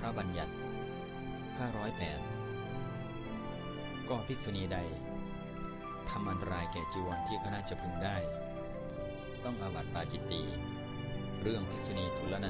พระบัญญัติข้าร้อยแปดก็ภิกษุณีใดทำอันตรายแก่จีวรที่ก็น่าจะพึงได้ ต้องอาบัติปาจิตตี เรื่องภิกษุณีทุลนัน